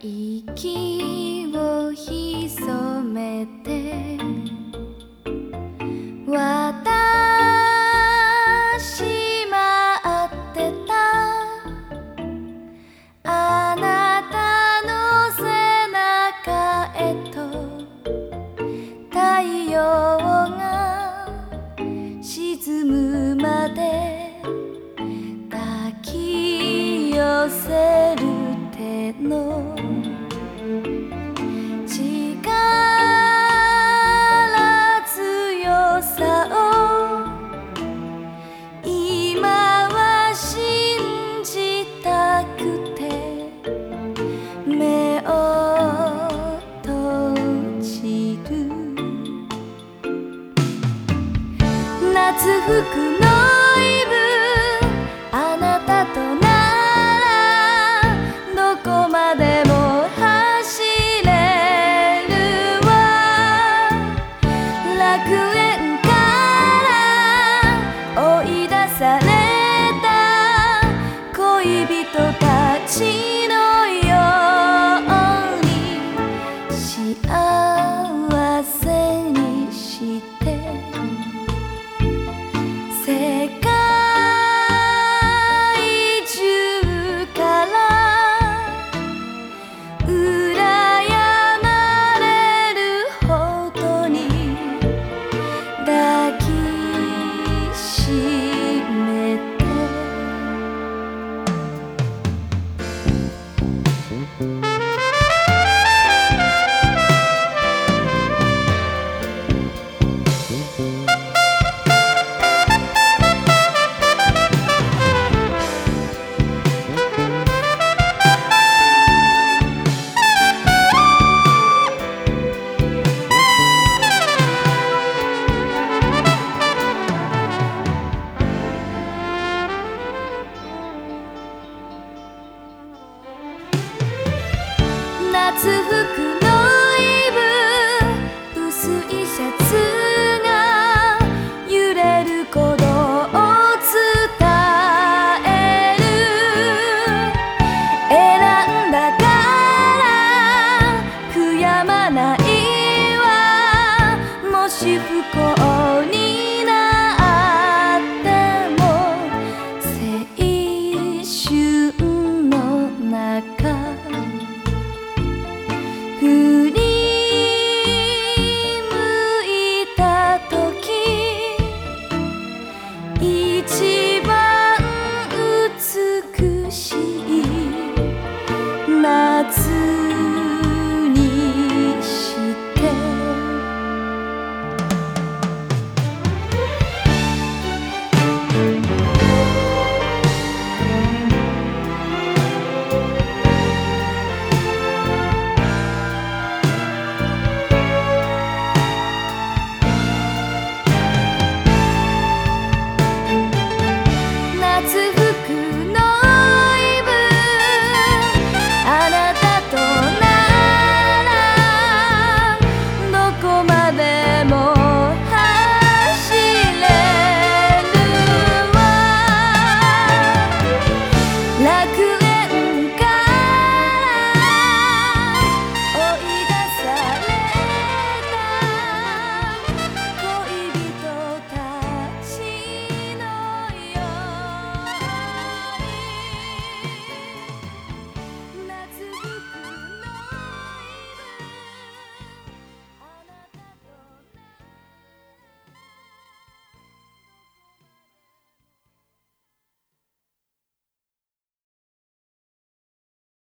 息を潜めて私待ってた。あなたの背中へと太陽が沈むまで抱き寄せる手の夏服此刻